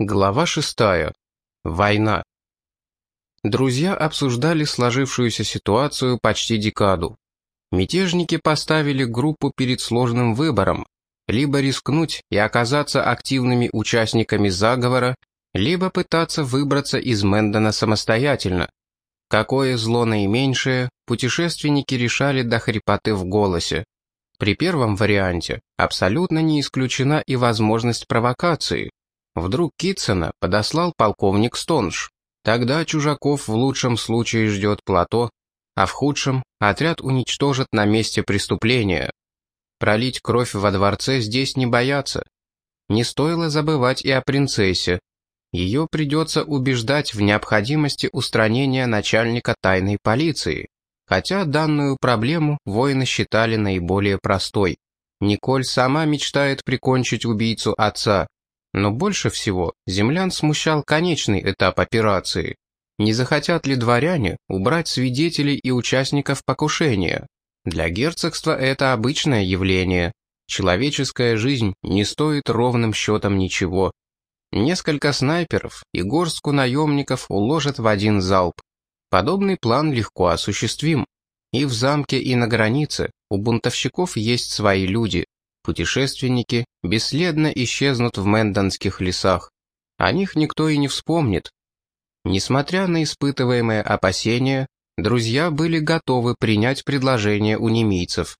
Глава шестая. Война. Друзья обсуждали сложившуюся ситуацию почти декаду. Мятежники поставили группу перед сложным выбором. Либо рискнуть и оказаться активными участниками заговора, либо пытаться выбраться из Мэндона самостоятельно. Какое зло наименьшее, путешественники решали до хрипоты в голосе. При первом варианте абсолютно не исключена и возможность провокации. Вдруг Китсона подослал полковник Стонж. Тогда чужаков в лучшем случае ждет плато, а в худшем отряд уничтожит на месте преступления. Пролить кровь во дворце здесь не боятся. Не стоило забывать и о принцессе. Ее придется убеждать в необходимости устранения начальника тайной полиции. Хотя данную проблему воины считали наиболее простой. Николь сама мечтает прикончить убийцу отца, но больше всего землян смущал конечный этап операции. Не захотят ли дворяне убрать свидетелей и участников покушения? Для герцогства это обычное явление. Человеческая жизнь не стоит ровным счетом ничего. Несколько снайперов и горстку наемников уложат в один залп. Подобный план легко осуществим. И в замке, и на границе у бунтовщиков есть свои люди. Путешественники бесследно исчезнут в Мэндонских лесах. О них никто и не вспомнит. Несмотря на испытываемые опасения, друзья были готовы принять предложение у немийцев.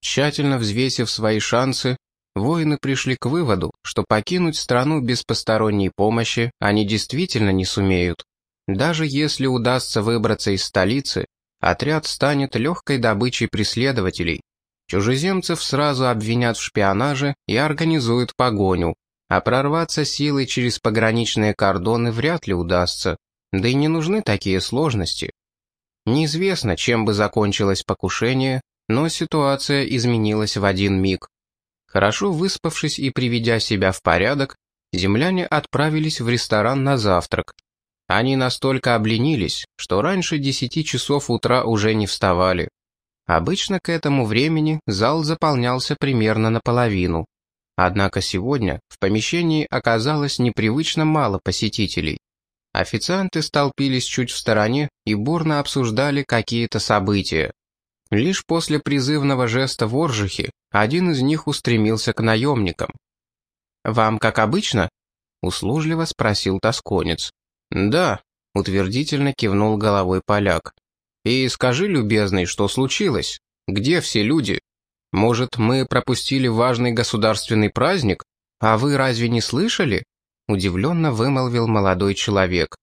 Тщательно взвесив свои шансы, воины пришли к выводу, что покинуть страну без посторонней помощи они действительно не сумеют. Даже если удастся выбраться из столицы, отряд станет легкой добычей преследователей. Чужеземцев сразу обвинят в шпионаже и организуют погоню, а прорваться силой через пограничные кордоны вряд ли удастся, да и не нужны такие сложности. Неизвестно, чем бы закончилось покушение, но ситуация изменилась в один миг. Хорошо выспавшись и приведя себя в порядок, земляне отправились в ресторан на завтрак. Они настолько обленились, что раньше десяти часов утра уже не вставали. Обычно к этому времени зал заполнялся примерно наполовину. Однако сегодня в помещении оказалось непривычно мало посетителей. Официанты столпились чуть в стороне и бурно обсуждали какие-то события. Лишь после призывного жеста воржихи один из них устремился к наемникам. «Вам как обычно?» — услужливо спросил тосконец. «Да», — утвердительно кивнул головой поляк. И скажи, любезный, что случилось? Где все люди? Может, мы пропустили важный государственный праздник? А вы разве не слышали?» Удивленно вымолвил молодой человек.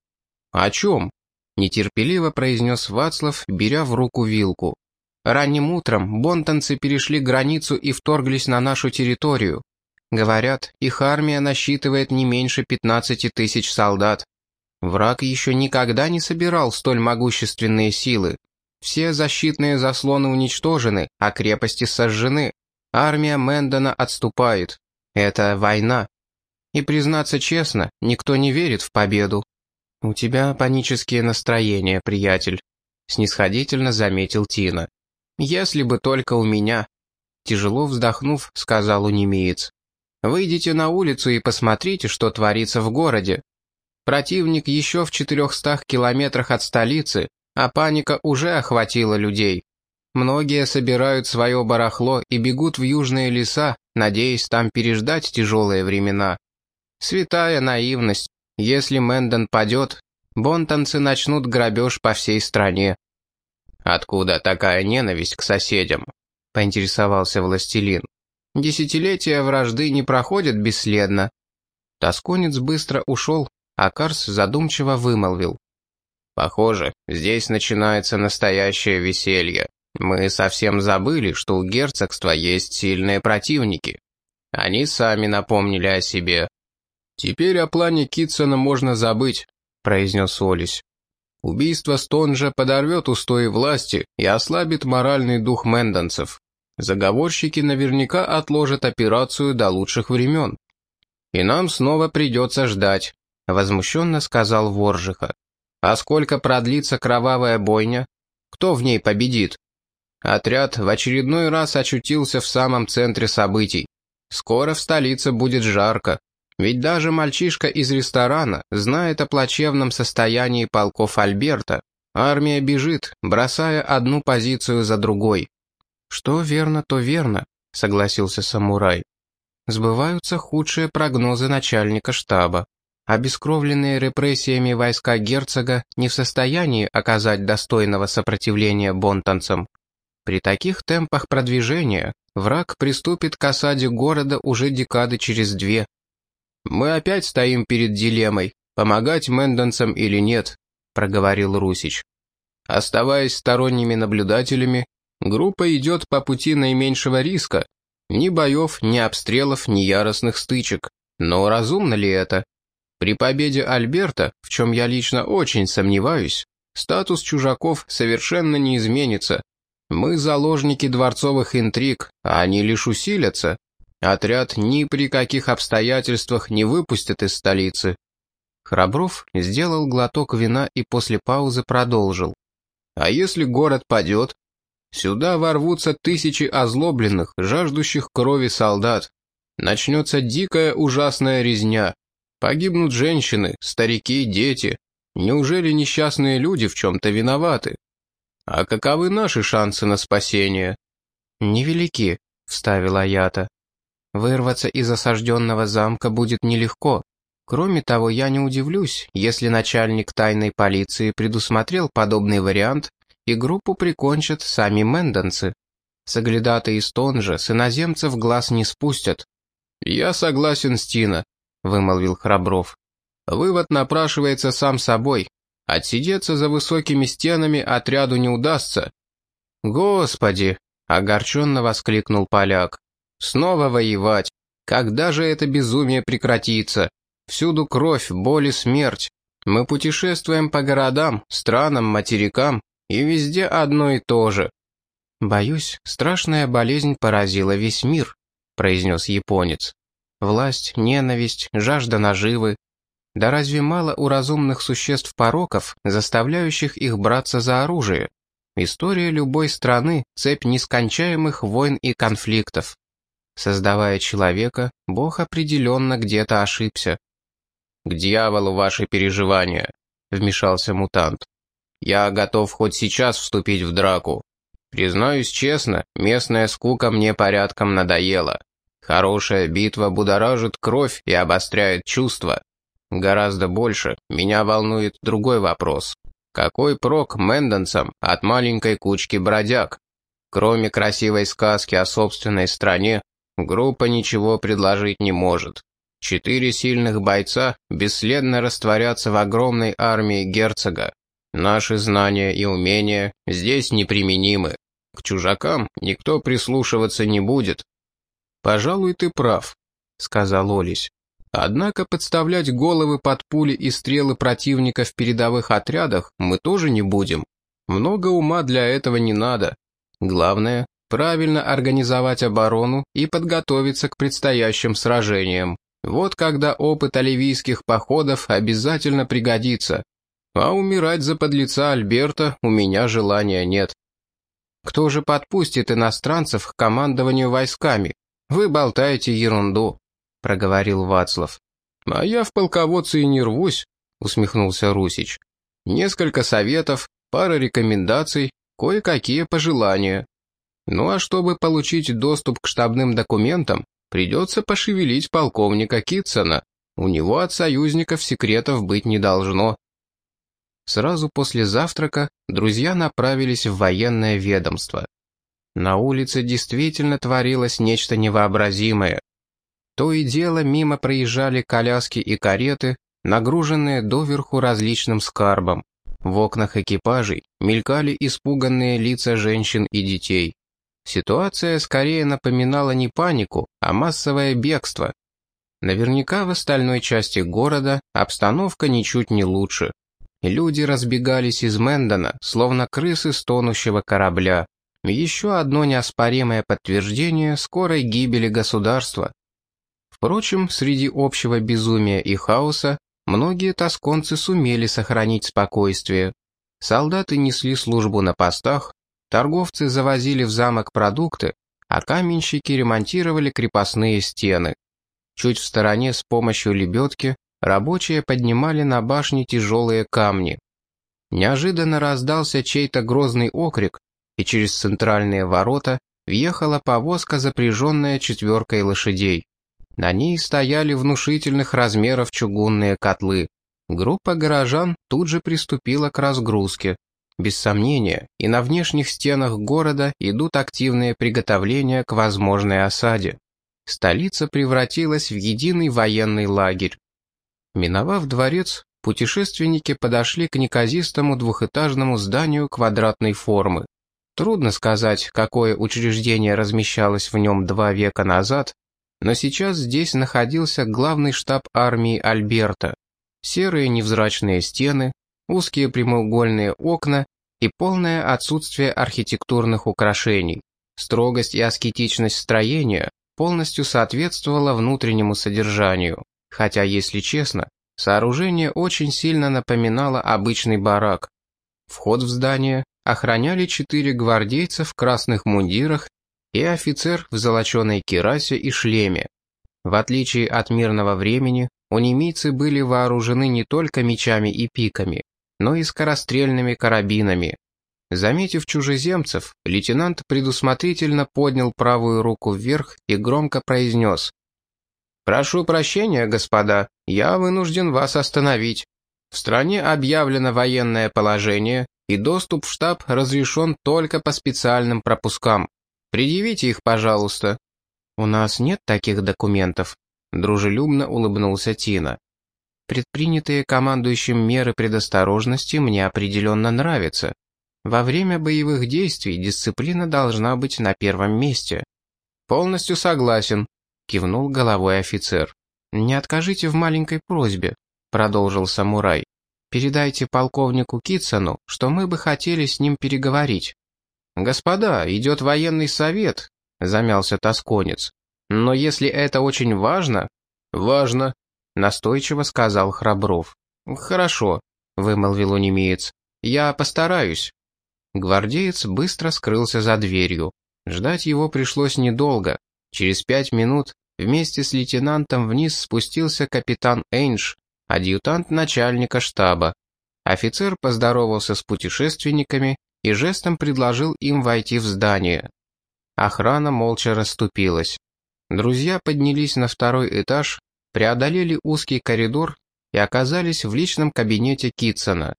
«О чем?» Нетерпеливо произнес Вацлав, беря в руку вилку. «Ранним утром бонтанцы перешли границу и вторглись на нашу территорию. Говорят, их армия насчитывает не меньше 15 тысяч солдат. Враг еще никогда не собирал столь могущественные силы. Все защитные заслоны уничтожены, а крепости сожжены. Армия Мэндона отступает. Это война. И, признаться честно, никто не верит в победу. «У тебя панические настроения, приятель», — снисходительно заметил Тина. «Если бы только у меня», — тяжело вздохнув, сказал унемеец. «Выйдите на улицу и посмотрите, что творится в городе. Противник еще в 400 километрах от столицы, а паника уже охватила людей. Многие собирают свое барахло и бегут в южные леса, надеясь там переждать тяжелые времена. Святая наивность. Если Мэндон падет, бонтанцы начнут грабеж по всей стране. «Откуда такая ненависть к соседям?» — поинтересовался властелин. «Десятилетия вражды не проходят бесследно». Тосконец быстро ушел, а Карс задумчиво вымолвил. «Похоже, здесь начинается настоящее веселье. Мы совсем забыли, что у герцогства есть сильные противники. Они сами напомнили о себе». «Теперь о плане Китсона можно забыть», — произнес Олесь. «Убийство Стонжа подорвет устои власти и ослабит моральный дух мэндонцев. Заговорщики наверняка отложат операцию до лучших времен. И нам снова придется ждать, — возмущенно сказал Воржиха. «А сколько продлится кровавая бойня? Кто в ней победит?» Отряд в очередной раз очутился в самом центре событий. Скоро в столице будет жарко. Ведь даже мальчишка из ресторана знает о плачевном состоянии полков Альберта. Армия бежит, бросая одну позицию за другой. «Что верно, то верно», — согласился самурай. «Сбываются худшие прогнозы начальника штаба. Обескровленные репрессиями войска герцога не в состоянии оказать достойного сопротивления бонтанцам. При таких темпах продвижения враг приступит к осаде города уже декады через две. «Мы опять стоим перед дилеммой, помогать мэндонцам или нет», — проговорил Русич. Оставаясь сторонними наблюдателями, группа идет по пути наименьшего риска. Ни боев, ни обстрелов, ни яростных стычек. Но разумно ли это? При победе Альберта, в чем я лично очень сомневаюсь, статус чужаков совершенно не изменится. Мы заложники дворцовых интриг, а они лишь усилятся. Отряд ни при каких обстоятельствах не выпустят из столицы. Храбров сделал глоток вина и после паузы продолжил. А если город падет? Сюда ворвутся тысячи озлобленных, жаждущих крови солдат. Начнется дикая ужасная резня. Погибнут женщины, старики, дети. Неужели несчастные люди в чем-то виноваты? А каковы наши шансы на спасение? Невелики, вставила Ята. Вырваться из осажденного замка будет нелегко. Кроме того, я не удивлюсь, если начальник тайной полиции предусмотрел подобный вариант, и группу прикончат сами мэндонцы. Соглядаты из Тонжа с иноземцев глаз не спустят. «Я согласен с Тина», — вымолвил Храбров. «Вывод напрашивается сам собой. Отсидеться за высокими стенами отряду не удастся». «Господи!» — огорченно воскликнул поляк. «Снова воевать! Когда же это безумие прекратится? Всюду кровь, боль и смерть. Мы путешествуем по городам, странам, материкам, и везде одно и то же». «Боюсь, страшная болезнь поразила весь мир», — произнес японец. Власть, ненависть, жажда наживы. Да разве мало у разумных существ пороков, заставляющих их браться за оружие? История любой страны — цепь нескончаемых войн и конфликтов. Создавая человека, Бог определенно где-то ошибся. «К дьяволу ваши переживания», — вмешался мутант. «Я готов хоть сейчас вступить в драку. Признаюсь честно, местная скука мне порядком надоела. Хорошая битва будоражит кровь и обостряет чувства. Гораздо больше меня волнует другой вопрос. Какой прок мэндонцам от маленькой кучки бродяг? Кроме красивой сказки о собственной стране, группа ничего предложить не может. Четыре сильных бойца бесследно растворятся в огромной армии герцога. Наши знания и умения здесь неприменимы. К чужакам никто прислушиваться не будет, «Пожалуй, ты прав», — сказал Олесь. «Однако подставлять головы под пули и стрелы противника в передовых отрядах мы тоже не будем. Много ума для этого не надо. Главное — правильно организовать оборону и подготовиться к предстоящим сражениям. Вот когда опыт оливийских походов обязательно пригодится. А умирать за подлеца Альберта у меня желания нет. Кто же подпустит иностранцев к командованию войсками? «Вы болтаете ерунду», — проговорил Вацлав. «А я в полководце и не рвусь», — усмехнулся Русич. «Несколько советов, пара рекомендаций, кое-какие пожелания. Ну а чтобы получить доступ к штабным документам, придется пошевелить полковника Китсона. У него от союзников секретов быть не должно». Сразу после завтрака друзья направились в военное ведомство. На улице действительно творилось нечто невообразимое. То и дело мимо проезжали коляски и кареты, нагруженные доверху различным скарбом. В окнах экипажей мелькали испуганные лица женщин и детей. Ситуация скорее напоминала не панику, а массовое бегство. Наверняка в остальной части города обстановка ничуть не лучше. Люди разбегались из Мэндона, словно крысы с тонущего корабля. Еще одно неоспоримое подтверждение скорой гибели государства. Впрочем, среди общего безумия и хаоса многие тосконцы сумели сохранить спокойствие. Солдаты несли службу на постах, торговцы завозили в замок продукты, а каменщики ремонтировали крепостные стены. Чуть в стороне с помощью лебедки рабочие поднимали на башне тяжелые камни. Неожиданно раздался чей-то грозный окрик, и через центральные ворота въехала повозка, запряженная четверкой лошадей. На ней стояли внушительных размеров чугунные котлы. Группа горожан тут же приступила к разгрузке. Без сомнения, и на внешних стенах города идут активные приготовления к возможной осаде. Столица превратилась в единый военный лагерь. Миновав дворец, путешественники подошли к неказистому двухэтажному зданию квадратной формы. Трудно сказать, какое учреждение размещалось в нем два века назад, но сейчас здесь находился главный штаб армии Альберта. Серые невзрачные стены, узкие прямоугольные окна и полное отсутствие архитектурных украшений. Строгость и аскетичность строения полностью соответствовала внутреннему содержанию, хотя, если честно, сооружение очень сильно напоминало обычный барак. Вход в здание охраняли четыре гвардейца в красных мундирах и офицер в золоченой кирасе и шлеме. В отличие от мирного времени, унимийцы были вооружены не только мечами и пиками, но и скорострельными карабинами. Заметив чужеземцев, лейтенант предусмотрительно поднял правую руку вверх и громко произнес. «Прошу прощения, господа, я вынужден вас остановить. В стране объявлено военное положение, и доступ в штаб разрешен только по специальным пропускам. Предъявите их, пожалуйста». «У нас нет таких документов», — дружелюбно улыбнулся Тина. «Предпринятые командующим меры предосторожности мне определенно нравятся. Во время боевых действий дисциплина должна быть на первом месте». «Полностью согласен», — кивнул головой офицер. «Не откажите в маленькой просьбе», — продолжил самурай. «Передайте полковнику Китсону, что мы бы хотели с ним переговорить». «Господа, идет военный совет», — замялся тосконец. «Но если это очень важно...» «Важно», — настойчиво сказал Храбров. «Хорошо», — вымолвил унемеец. «Я постараюсь». Гвардеец быстро скрылся за дверью. Ждать его пришлось недолго. Через пять минут вместе с лейтенантом вниз спустился капитан Эйнш, адъютант начальника штаба. Офицер поздоровался с путешественниками и жестом предложил им войти в здание. Охрана молча расступилась. Друзья поднялись на второй этаж, преодолели узкий коридор и оказались в личном кабинете Китсона.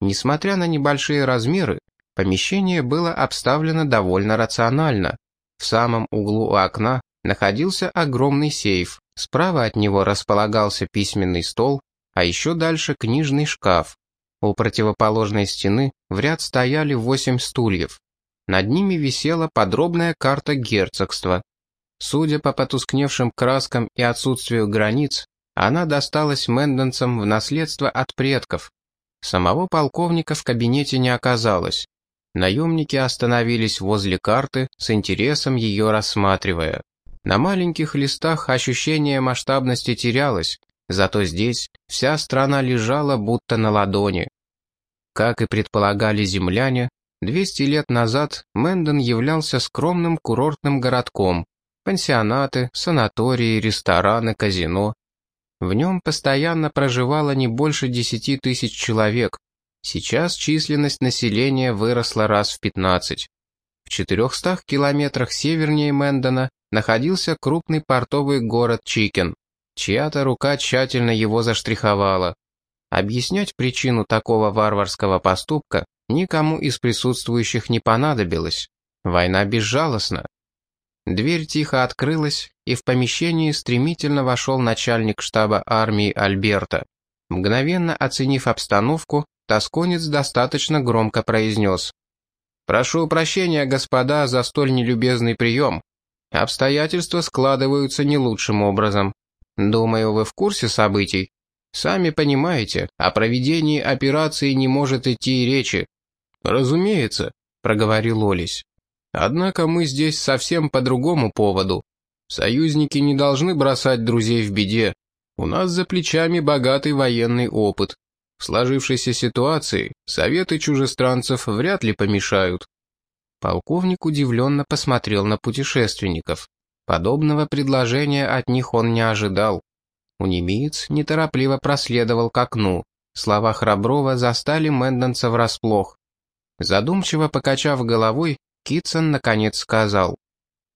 Несмотря на небольшие размеры, помещение было обставлено довольно рационально. В самом углу окна находился огромный сейф, справа от него располагался письменный стол, а еще дальше книжный шкаф. У противоположной стены в ряд стояли восемь стульев. Над ними висела подробная карта герцогства. Судя по потускневшим краскам и отсутствию границ, она досталась мэнденцам в наследство от предков. Самого полковника в кабинете не оказалось. Наемники остановились возле карты, с интересом ее рассматривая. На маленьких листах ощущение масштабности терялось, Зато здесь вся страна лежала будто на ладони. Как и предполагали земляне, 200 лет назад Мэндон являлся скромным курортным городком. Пансионаты, санатории, рестораны, казино. В нем постоянно проживало не больше 10 тысяч человек. Сейчас численность населения выросла раз в 15. В 400 километрах севернее Мэндона находился крупный портовый город Чикен. Чья-то рука тщательно его заштриховала. Объяснять причину такого варварского поступка никому из присутствующих не понадобилось. Война безжалостна. Дверь тихо открылась, и в помещении стремительно вошел начальник штаба армии Альберта. Мгновенно оценив обстановку, тосконец достаточно громко произнес. «Прошу прощения, господа, за столь нелюбезный прием. Обстоятельства складываются не лучшим образом. Думаю, вы в курсе событий. Сами понимаете, о проведении операции не может идти речи. Разумеется, проговорил Олесь. Однако мы здесь совсем по другому поводу. Союзники не должны бросать друзей в беде. У нас за плечами богатый военный опыт. В сложившейся ситуации советы чужестранцев вряд ли помешают. Полковник удивленно посмотрел на путешественников. Подобного предложения от них он не ожидал. Унемиец неторопливо проследовал к окну. Слова Храброва застали Мэндонса врасплох. Задумчиво покачав головой, Китсон наконец сказал.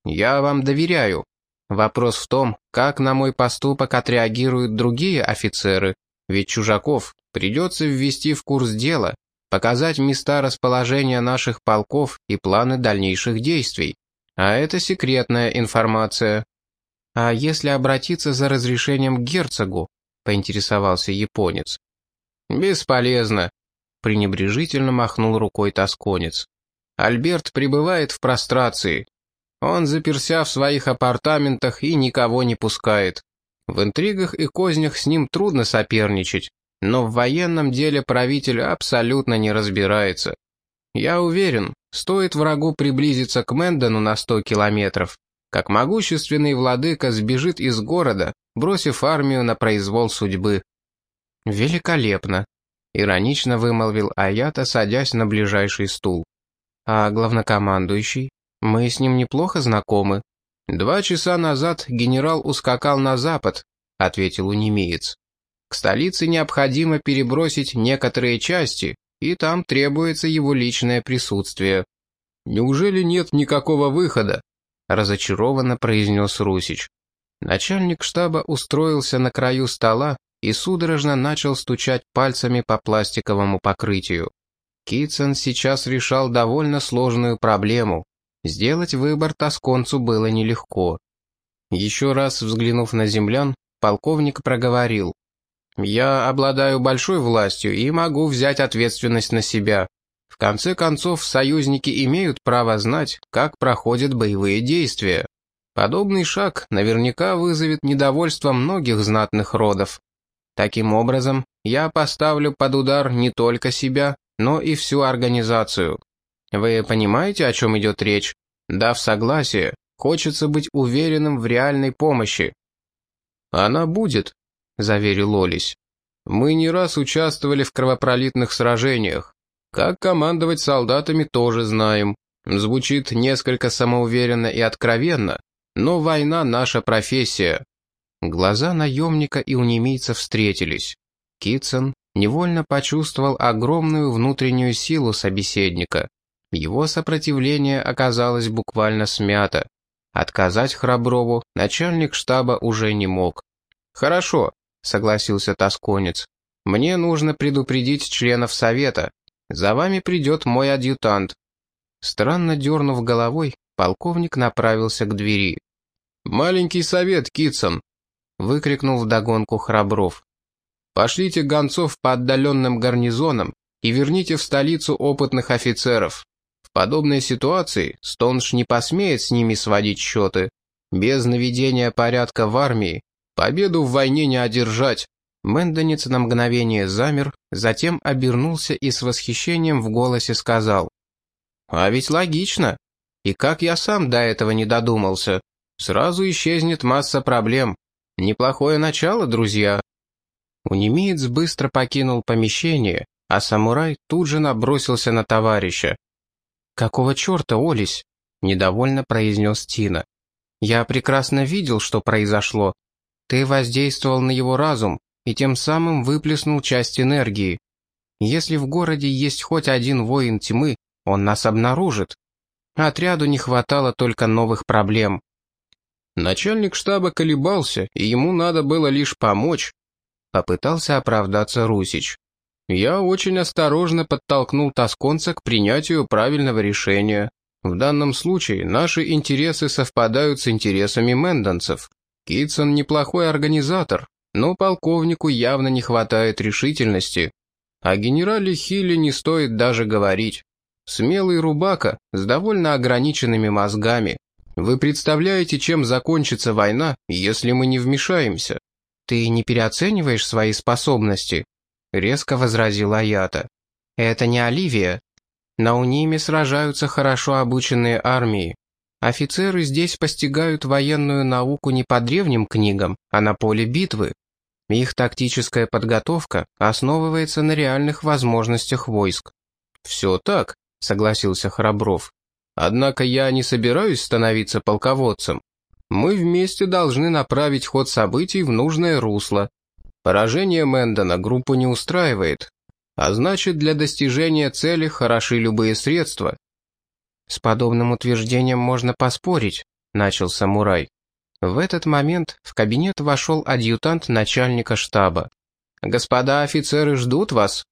«Я вам доверяю. Вопрос в том, как на мой поступок отреагируют другие офицеры, ведь чужаков придется ввести в курс дела, показать места расположения наших полков и планы дальнейших действий. А это секретная информация. А если обратиться за разрешением к герцогу, поинтересовался японец. Бесполезно, пренебрежительно махнул рукой тосконец. Альберт пребывает в прострации. Он заперся в своих апартаментах и никого не пускает. В интригах и кознях с ним трудно соперничать, но в военном деле правитель абсолютно не разбирается. Я уверен, стоит врагу приблизиться к Мэндону на сто километров, как могущественный владыка сбежит из города, бросив армию на произвол судьбы. «Великолепно», — иронично вымолвил Аята, садясь на ближайший стул. «А главнокомандующий? Мы с ним неплохо знакомы». «Два часа назад генерал ускакал на запад», — ответил унемеец. «К столице необходимо перебросить некоторые части, и там требуется его личное присутствие». «Неужели нет никакого выхода?» — разочарованно произнес Русич. Начальник штаба устроился на краю стола и судорожно начал стучать пальцами по пластиковому покрытию. Китсон сейчас решал довольно сложную проблему. Сделать выбор тосконцу было нелегко. Еще раз взглянув на землян, полковник проговорил. «Я обладаю большой властью и могу взять ответственность на себя. В конце концов, союзники имеют право знать, как проходят боевые действия. Подобный шаг наверняка вызовет недовольство многих знатных родов. Таким образом, я поставлю под удар не только себя, но и всю организацию. Вы понимаете, о чем идет речь? Дав согласие, хочется быть уверенным в реальной помощи. «Она будет», — заверил Олесь. «Мы не раз участвовали в кровопролитных сражениях. Как командовать солдатами тоже знаем. Звучит несколько самоуверенно и откровенно, но война — наша профессия». Глаза наемника и унемийца встретились. Китсон невольно почувствовал огромную внутреннюю силу собеседника. Его сопротивление оказалось буквально смято. Отказать Храброву начальник штаба уже не мог. «Хорошо», — согласился Тосконец. «Мне нужно предупредить членов совета. За вами придет мой адъютант». Странно дернув головой, полковник направился к двери. «Маленький совет, Китсон!» — выкрикнул вдогонку Храбров. «Пошлите гонцов по отдаленным гарнизонам и верните в столицу опытных офицеров подобной ситуации Стонш не посмеет с ними сводить счеты. Без наведения порядка в армии победу в войне не одержать. Мэндонец на мгновение замер, затем обернулся и с восхищением в голосе сказал. «А ведь логично. И как я сам до этого не додумался. Сразу исчезнет масса проблем. Неплохое начало, друзья». Унемеец быстро покинул помещение, а самурай тут же набросился на товарища. «Какого черта, Олесь?» — недовольно произнес Тина. «Я прекрасно видел, что произошло. Ты воздействовал на его разум и тем самым выплеснул часть энергии. Если в городе есть хоть один воин тьмы, он нас обнаружит. Отряду не хватало только новых проблем». Начальник штаба колебался, и ему надо было лишь помочь. Попытался оправдаться Русич. Я очень осторожно подтолкнул тосконца к принятию правильного решения. В данном случае наши интересы совпадают с интересами мэндонцев. Китсон неплохой организатор, но полковнику явно не хватает решительности. О генерале Хилле не стоит даже говорить. Смелый рубака с довольно ограниченными мозгами. Вы представляете, чем закончится война, если мы не вмешаемся? Ты не переоцениваешь свои способности, резко возразила Аята. «Это не Оливия. На Униме сражаются хорошо обученные армии. Офицеры здесь постигают военную науку не по древним книгам, а на поле битвы. Их тактическая подготовка основывается на реальных возможностях войск». «Все так», — согласился Храбров. «Однако я не собираюсь становиться полководцем. Мы вместе должны направить ход событий в нужное русло. Поражение Мэндона группу не устраивает, а значит, для достижения цели хороши любые средства. С подобным утверждением можно поспорить, начал самурай. В этот момент в кабинет вошел адъютант начальника штаба. «Господа офицеры ждут вас!»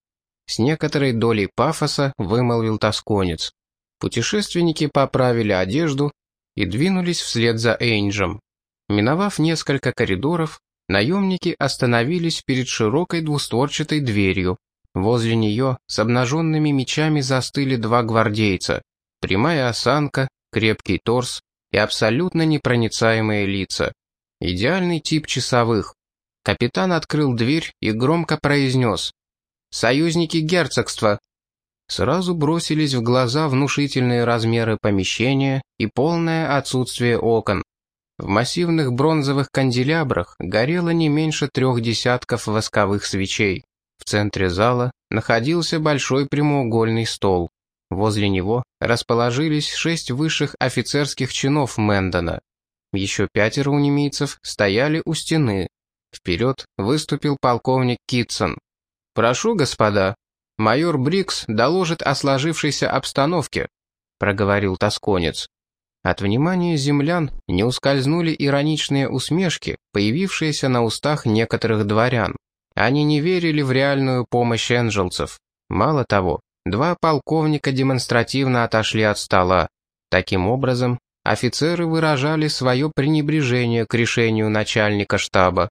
С некоторой долей пафоса вымолвил тосконец. Путешественники поправили одежду и двинулись вслед за Эйнджем. Миновав несколько коридоров, наемники остановились перед широкой двустворчатой дверью. Возле нее с обнаженными мечами застыли два гвардейца. Прямая осанка, крепкий торс и абсолютно непроницаемые лица. Идеальный тип часовых. Капитан открыл дверь и громко произнес. «Союзники герцогства!» Сразу бросились в глаза внушительные размеры помещения и полное отсутствие окон. В массивных бронзовых канделябрах горело не меньше трех десятков восковых свечей. В центре зала находился большой прямоугольный стол. Возле него расположились шесть высших офицерских чинов Мэндона. Еще пятеро унемийцев стояли у стены. Вперед выступил полковник Китсон. «Прошу, господа, майор Брикс доложит о сложившейся обстановке», проговорил тосконец. От внимания землян не ускользнули ироничные усмешки, появившиеся на устах некоторых дворян. Они не верили в реальную помощь энджелцев. Мало того, два полковника демонстративно отошли от стола. Таким образом, офицеры выражали свое пренебрежение к решению начальника штаба.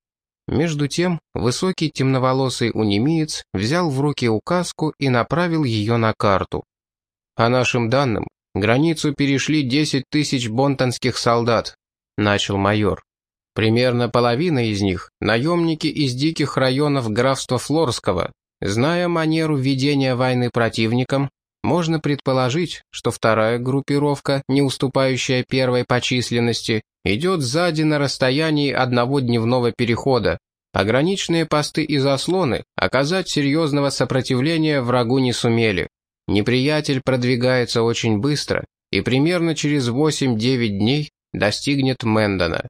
Между тем, высокий темноволосый унемиец взял в руки указку и направил ее на карту. По нашим данным, границу перешли 10 тысяч бонтонских солдат, начал майор. Примерно половина из них – наемники из диких районов графства Флорского. Зная манеру ведения войны противникам, можно предположить, что вторая группировка, не уступающая первой по численности, идет сзади на расстоянии одного дневного перехода. Пограничные посты и заслоны оказать серьезного сопротивления врагу не сумели. Неприятель продвигается очень быстро и примерно через 8-9 дней достигнет Мэндона.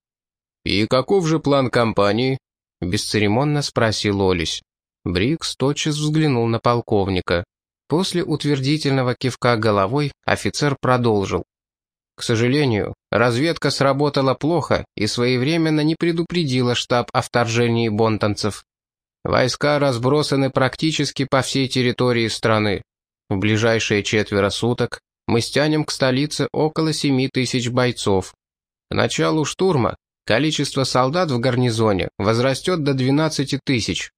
«И каков же план кампании?» — бесцеремонно спросил Олесь. Брикс тотчас взглянул на полковника. После утвердительного кивка головой офицер продолжил. К сожалению, разведка сработала плохо и своевременно не предупредила штаб о вторжении бонтанцев. Войска разбросаны практически по всей территории страны. В ближайшие четверо суток мы стянем к столице около семи тысяч бойцов. К началу штурма количество солдат в гарнизоне возрастет до 12 тысяч.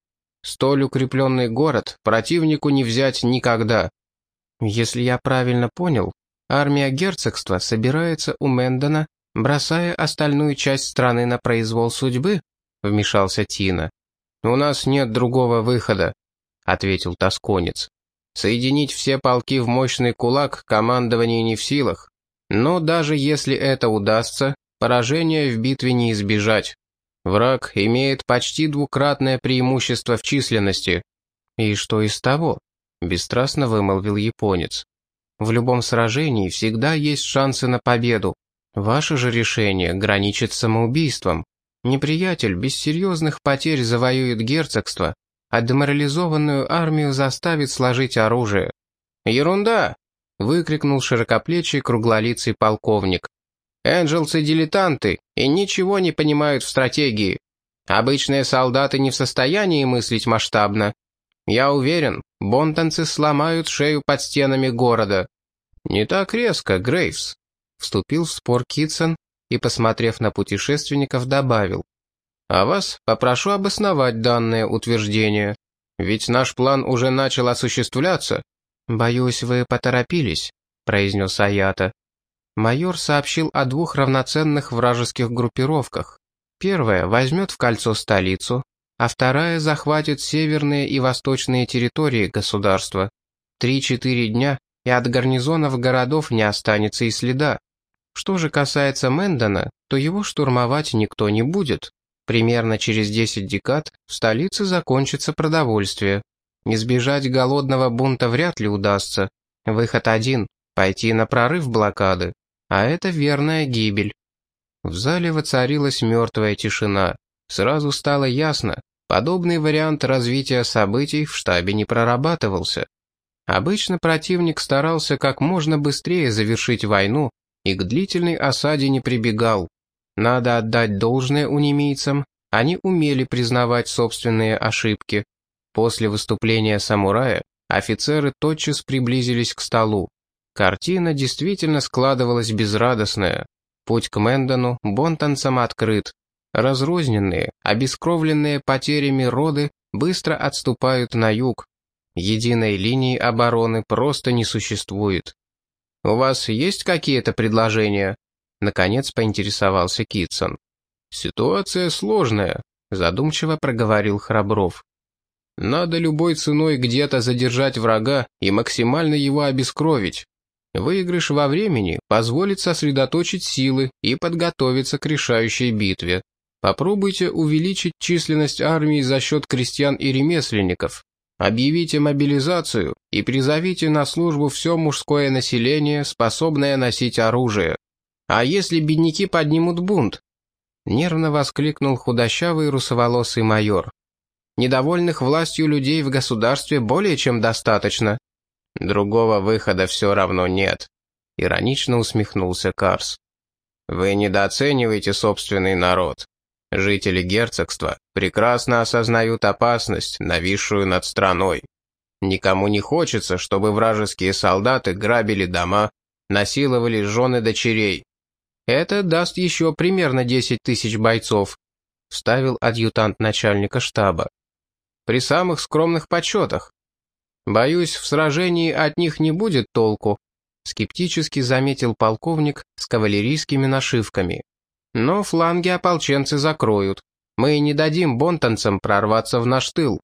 Столь укрепленный город противнику не взять никогда. Если я правильно понял, армия герцогства собирается у Мэндона, бросая остальную часть страны на произвол судьбы, вмешался Тина. «У нас нет другого выхода», — ответил тосконец. «Соединить все полки в мощный кулак командование не в силах. Но даже если это удастся, Поражения в битве не избежать. Враг имеет почти двукратное преимущество в численности. И что из того? Бесстрастно вымолвил японец. В любом сражении всегда есть шансы на победу. Ваше же решение граничит самоубийством. Неприятель без серьезных потерь завоюет герцогство, а деморализованную армию заставит сложить оружие. «Ерунда!» — выкрикнул широкоплечий круглолицый полковник. Энджелсы дилетанты и ничего не понимают в стратегии. Обычные солдаты не в состоянии мыслить масштабно. Я уверен, бонтанцы сломают шею под стенами города. Не так резко, Грейвс. Вступил в спор Китсон и, посмотрев на путешественников, добавил. А вас попрошу обосновать данное утверждение. Ведь наш план уже начал осуществляться. «Боюсь, вы поторопились», — произнес Аята майор сообщил о двух равноценных вражеских группировках. Первая возьмет в кольцо столицу, а вторая захватит северные и восточные территории государства. Три-четыре дня, и от гарнизонов городов не останется и следа. Что же касается Мэндона, то его штурмовать никто не будет. Примерно через 10 декад в столице закончится продовольствие. Избежать голодного бунта вряд ли удастся. Выход один – пойти на прорыв блокады а это верная гибель. В зале воцарилась мертвая тишина. Сразу стало ясно, подобный вариант развития событий в штабе не прорабатывался. Обычно противник старался как можно быстрее завершить войну и к длительной осаде не прибегал. Надо отдать должное унемийцам, они умели признавать собственные ошибки. После выступления самурая офицеры тотчас приблизились к столу. Картина действительно складывалась безрадостная. Путь к Мэндону бонтанцам открыт. Разрозненные, обескровленные потерями роды быстро отступают на юг. Единой линии обороны просто не существует. «У вас есть какие-то предложения?» Наконец поинтересовался Китсон. «Ситуация сложная», — задумчиво проговорил Храбров. «Надо любой ценой где-то задержать врага и максимально его обескровить. Выигрыш во времени позволит сосредоточить силы и подготовиться к решающей битве. Попробуйте увеличить численность армии за счет крестьян и ремесленников. Объявите мобилизацию и призовите на службу все мужское население, способное носить оружие. А если бедняки поднимут бунт? Нервно воскликнул худощавый русоволосый майор. Недовольных властью людей в государстве более чем достаточно. Другого выхода все равно нет. Иронично усмехнулся Карс. Вы недооцениваете собственный народ. Жители герцогства прекрасно осознают опасность, нависшую над страной. Никому не хочется, чтобы вражеские солдаты грабили дома, насиловали жены дочерей. Это даст еще примерно 10 тысяч бойцов, вставил адъютант начальника штаба. При самых скромных подсчетах. Боюсь, в сражении от них не будет толку, скептически заметил полковник с кавалерийскими нашивками. Но фланги ополченцы закроют. Мы не дадим бонтанцам прорваться в наш тыл.